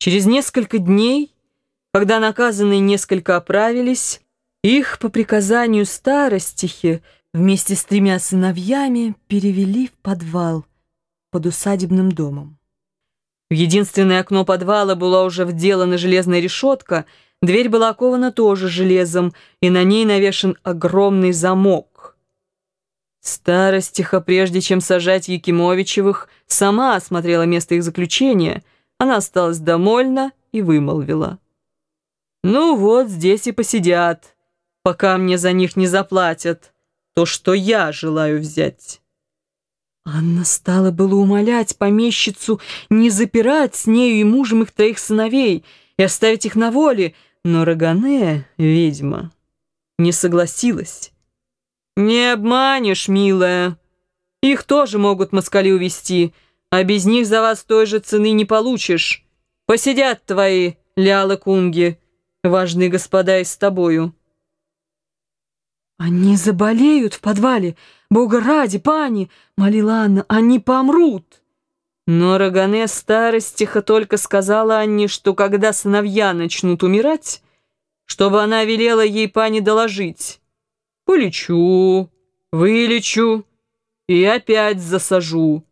Через несколько дней, когда наказанные несколько оправились, их по приказанию старостихи вместе с тремя сыновьями перевели в подвал под усадебным домом. В единственное окно подвала была уже вделана железная решетка, дверь была окована тоже железом, и на ней навешен огромный замок. Старостиха, прежде чем сажать Якимовичевых, сама осмотрела место их заключения — она осталась довольна и вымолвила. «Ну вот, здесь и посидят, пока мне за них не заплатят то, что я желаю взять». Анна стала было умолять помещицу не запирать с нею и мужем их троих сыновей и оставить их на воле, но Рогане, ведьма, не согласилась. «Не обманешь, милая, их тоже могут москали увести а без них за вас той же цены не получишь. Посидят твои лялы-кунги, важные господа, и с тобою». «Они заболеют в подвале, бога ради, пани!» — молила Анна. «Они помрут!» Но Рогане старостиха только сказала Анне, что когда сыновья начнут умирать, чтобы она велела ей пани доложить. «Полечу, вылечу и опять засажу».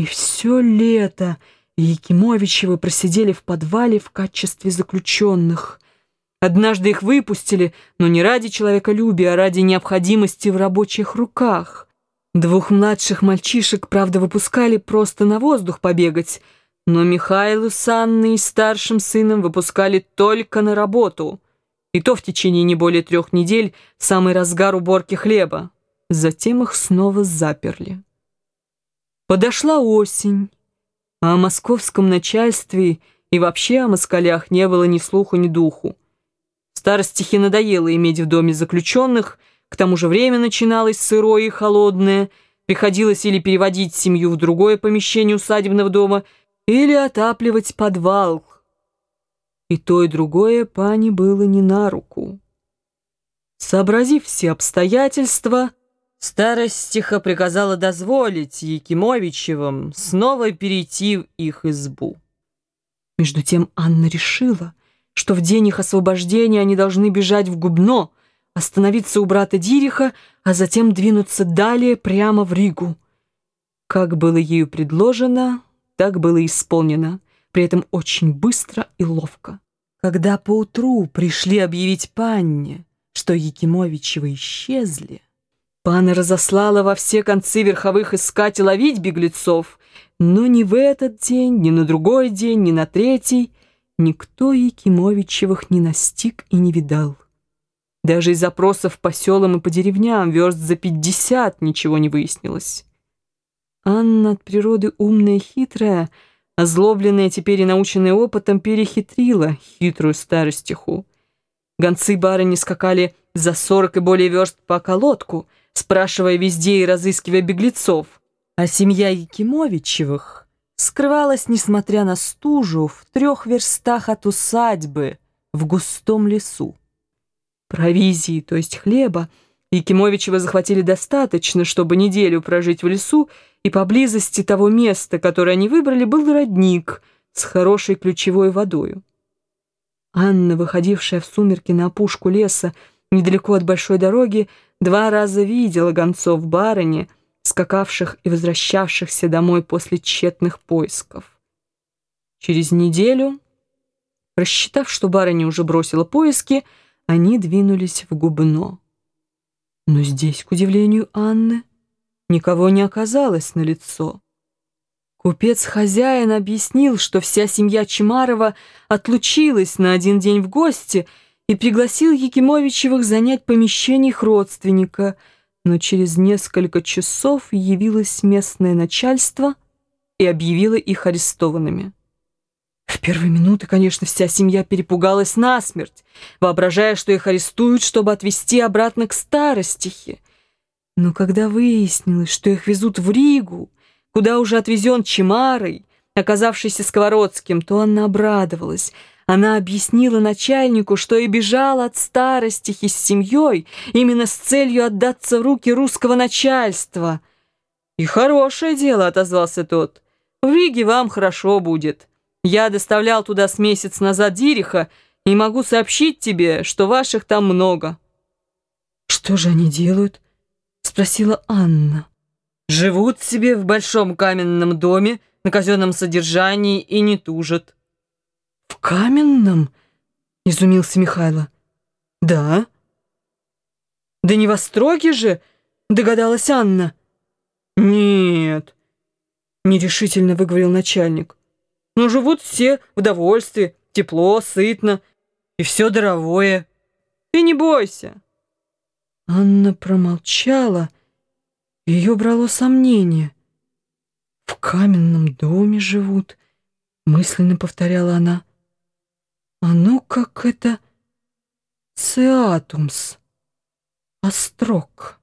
И все лето Якимовичевы просидели в подвале в качестве заключенных. Однажды их выпустили, но не ради человеколюбия, а ради необходимости в рабочих руках. Двух младших мальчишек, правда, выпускали просто на воздух побегать, но Михаилу с Анной и старшим сыном выпускали только на работу. И то в течение не более трех недель, самый разгар уборки хлеба. Затем их снова заперли. Подошла осень, а о московском начальстве и вообще о москалях не было ни слуху, ни духу. Старостихе надоело иметь в доме заключенных, к тому же время начиналось сырое и холодное, приходилось или переводить семью в другое помещение усадебного дома, или отапливать подвал. И то, и другое пани было не на руку. Сообразив все обстоятельства, Старость тихо приказала дозволить Якимовичевым снова перейти в их избу. Между тем Анна решила, что в день их освобождения они должны бежать в Губно, остановиться у брата Дириха, а затем двинуться далее прямо в Ригу. Как было ею предложено, так было исполнено, при этом очень быстро и ловко. Когда поутру пришли объявить панне, что Якимовичевы исчезли, Пана разослала во все концы верховых искать и ловить беглецов, но ни в этот день, ни на другой день, ни на третий никто Якимовичевых не настиг и не видал. Даже из запросов по селам и по деревням верст за пятьдесят ничего не выяснилось. Анна от природы умная и хитрая, озлобленная теперь и наученная опытом, перехитрила хитрую старостиху. Гонцы барыни скакали за сорок и более верст по колодку — спрашивая везде и разыскивая беглецов. А семья Якимовичевых скрывалась, несмотря на стужу, в трех верстах от усадьбы в густом лесу. Провизии, то есть хлеба, Якимовичевы захватили достаточно, чтобы неделю прожить в лесу, и поблизости того места, которое они выбрали, был родник с хорошей ключевой водою. Анна, выходившая в сумерки на опушку леса, недалеко от большой дороги, Два раза видела гонцов барыни, скакавших и возвращавшихся домой после тщетных поисков. Через неделю, рассчитав, что барыня уже бросила поиски, они двинулись в Губно. Но здесь, к удивлению Анны, никого не оказалось на лицо. Купец-хозяин объяснил, что вся семья Чемарова отлучилась на один день в гости — и пригласил Якимовичевых занять помещение их родственника, но через несколько часов явилось местное начальство и объявило их арестованными. В первые минуты, конечно, вся семья перепугалась насмерть, воображая, что их арестуют, чтобы отвезти обратно к старостихе. Но когда выяснилось, что их везут в Ригу, куда уже отвезен Чемарой, оказавшийся Сковородским, то она обрадовалась — она объяснила начальнику, что и бежала от старостихи с семьей именно с целью отдаться в руки русского начальства. «И хорошее дело», — отозвался тот. «В Риге вам хорошо будет. Я доставлял туда с месяц назад Дириха и могу сообщить тебе, что ваших там много». «Что же они делают?» — спросила Анна. «Живут себе в большом каменном доме на казенном содержании и не тужат». «В каменном?» — изумился Михайло. «Да». «Да не во строге же?» — догадалась Анна. «Нет», — нерешительно выговорил начальник. «Но живут все в довольстве, тепло, сытно, и все даровое. Ты не бойся». Анна промолчала, ее брало сомнение. «В каменном доме живут», — мысленно повторяла она. «А ну как это... Цеатумс, острог».